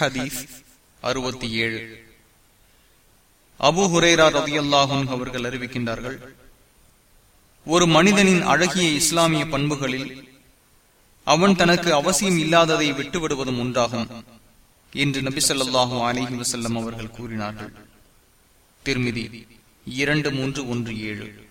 ஹதீஸ் அறுபத்தி ஏழு. அபு ஹுரேரா ரதியல்லாஹும் அவர்கள் அறிவிக்கின்றார்கள் ஒரு மனிதனின் அழகிய இஸ்லாமிய பண்புகளில் அவன் தனக்கு அவசியம் இல்லாததை விட்டுவிடுவதும் ஒன்றாகும் என்று நபி சொல்லாஹு அலஹி வசல்லம் அவர்கள் கூறினார்கள். திருமிதி இரண்டு மூன்று ஒன்று ஏழு.